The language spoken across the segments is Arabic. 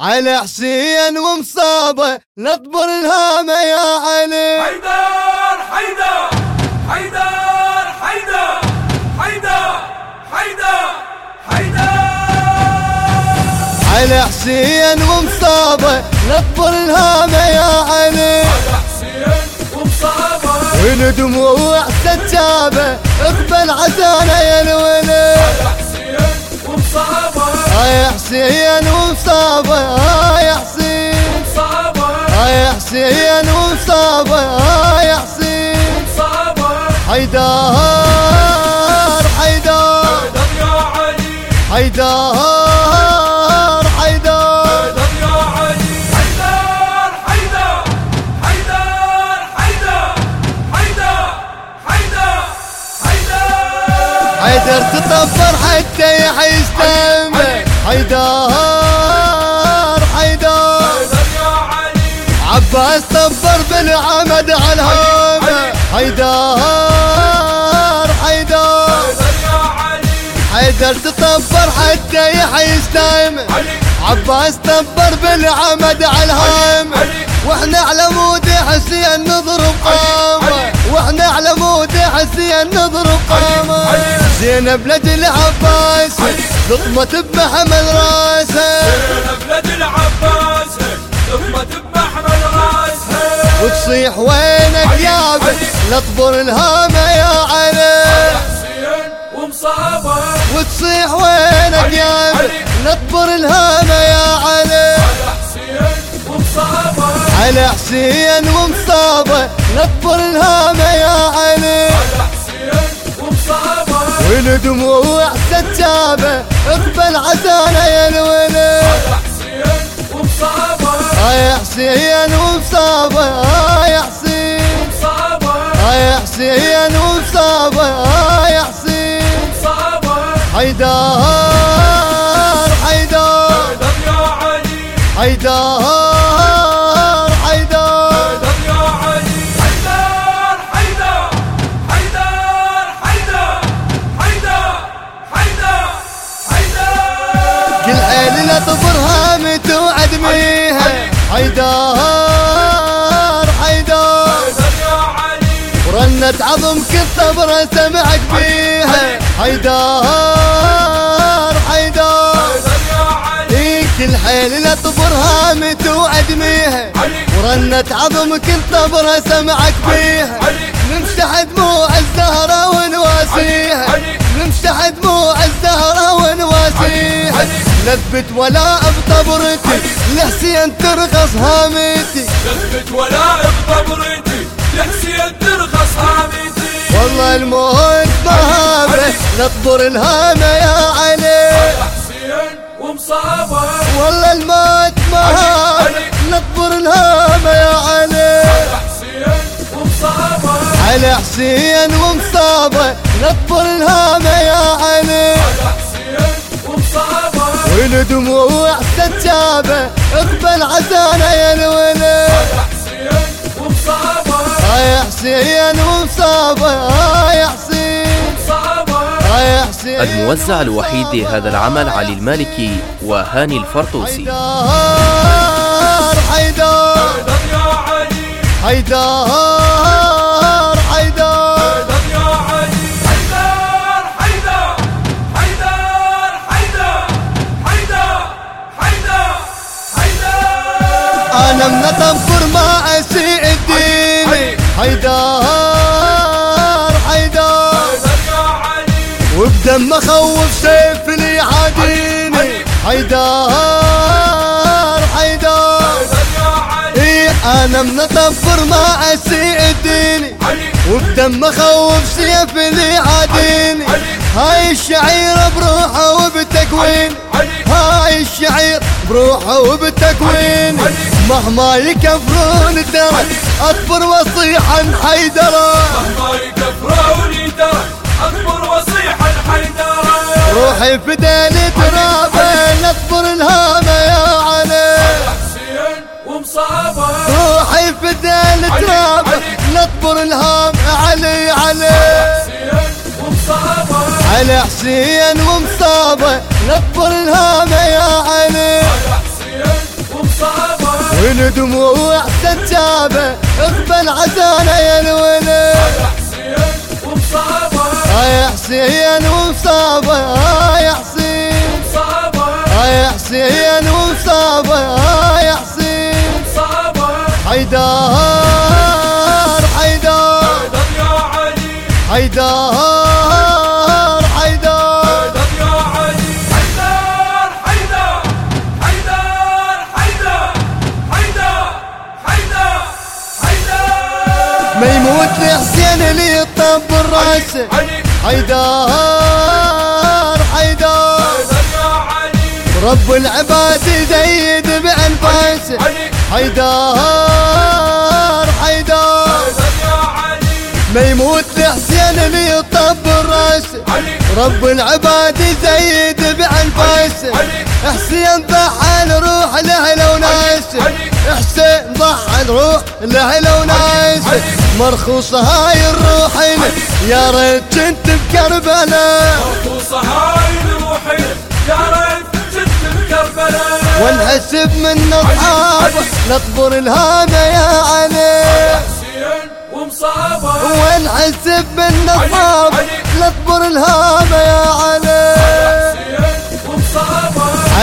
على حسين ومصابة نطبر الهامة يا علي. حيدر حيدر حيدر حيدر حيدر حيدر حيدر. على حسين ومصابة نطبر الهامة يا علي. حسين ومصابة. ولدموع سجابه اقبل عزانا يا ومصابه يا حسين ومصابة يا حسين. يا حسين ومصابة يا حسين. حيدار حيدار حيدار حيدر. تطفر حتى يحيش دمه. حيدار حيدار عباس صبر بن عمد على الهامة حيدار حيدار حيدر تصبر حتى يعيش دايما عباس صبر بالعمد على الهامة وإحنا على مود حسين نضرب قامة. وإحنا على مود حسين نضرب قامة. زينب لد العباس لقمة بمحمل راسها زينب لد العباس لقمة بمحمل راسها وتصيح وينك يا بس لطبر الهامة يا علي. ومصابة. وتصيح وينك يا بس لطبر الهامة يا علي. على حسين ومصابة. على حسين من دموع ستابة اقبل عسانا يا الولد آه يا حسين ومصابة يا حسين. ومصابة يا حسين ومصابة يا حسين. ومصابة حيدار الصبر سمعك بيها حيدار حيدار. كل حيل لا تبرها متوعد ميها. ورنت عظم كل طبرها سمعك بيها. نمسح دموع الزهرة ونواسيها. نمسح دموع الزهرة ونواسيها. لبت ولا بطبرتي لحسين ترخص هامتي. لبت ولا بطبرتي لحسين ترخص هامتي. والله الموت مهابة نطبر الهامة يا علي. حسين ومصابه والله الموت مهابة علي. نطبر الهامة يا علي. حسين ومصابه على حسين ومصابة. نطبر الهامة يا علي. ولدموع سجابة اقبل عزانا يا الولي الموزع الوحيد لهذا العمل علي المالكي وهاني الفرطوسي حيدار حيدار حيدار وبدم أخوف سيفني عاديني. حيدار حيدار. إيه أنا منطفر ما اسيديني وبدم أخوف سيفني عاديني. هاي الشعير بروحه وبتكوين. هاي الشعير بروحه وبتكوين. مهما يكفرون ترى اصبر واصيح عن مهما يكفروني ترى أكبر وصيحا حيدر روحي فداني ترابه نصبر الهامة يا علي. حسين ومصابه روحي فداني علي. ترابه. نصبر الهام علي علي. حسين ومصابه على حسين ومصابه نصبر الهامة يا علي. حسين دموع سجابة اقبل عزانا يا الولد يا حسين ومصابة يا حسين ومصابة يا حسين. مصابة يا حسين ومصابة يا حسين. مصابة حيدار حيدار يا علي حيدار ما يموت لحسين اللي يطب الرأس. علي حيدار حيدار رب العباد يزيد بأنفاسه علي حيدار حيدار ما يموت لحسين اللي يطب الرأس. رب العباد يزيد بأنفاسه علي حسين ضحى الروح له وناس حسين ضحى الروح له وناس علي مرخوص هاي الروح يا ريت كنت بكربلاء وصهاي روحي يا ريت جد بكربلاء ونحسب من اصحاب نطبر الهامة يا علي. حسين ومصابة. ونحسب من اصحاب نطبر الهامة يا علي.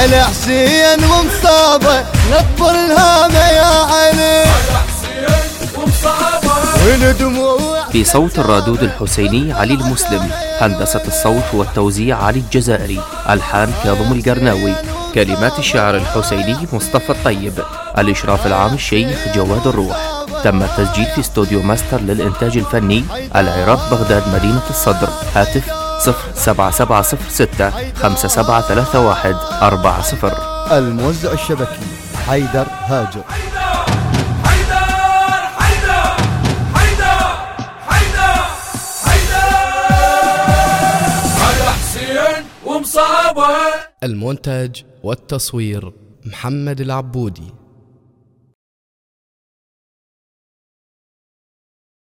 على حسين ومصابة نطبر الهامة يا علي. حسين ومصابة ولدموع في صوت الرادود الحسيني علي المسلم هندسة الصوت والتوزيع علي الجزائري ألحان كاظم القرناوي كلمات الشاعر الحسيني مصطفى الطيب الإشراف العام الشيخ جواد الروح. تم التسجيل في استوديو ماستر للإنتاج الفني العراق بغداد مدينة الصدر. هاتف 07706 5731 40 الموزع الشبكي حيدر هاجر حيدر حيدر حيدر حيدر حيدر حيدر على حسين ومصابة المونتاج والتصوير محمد العبودي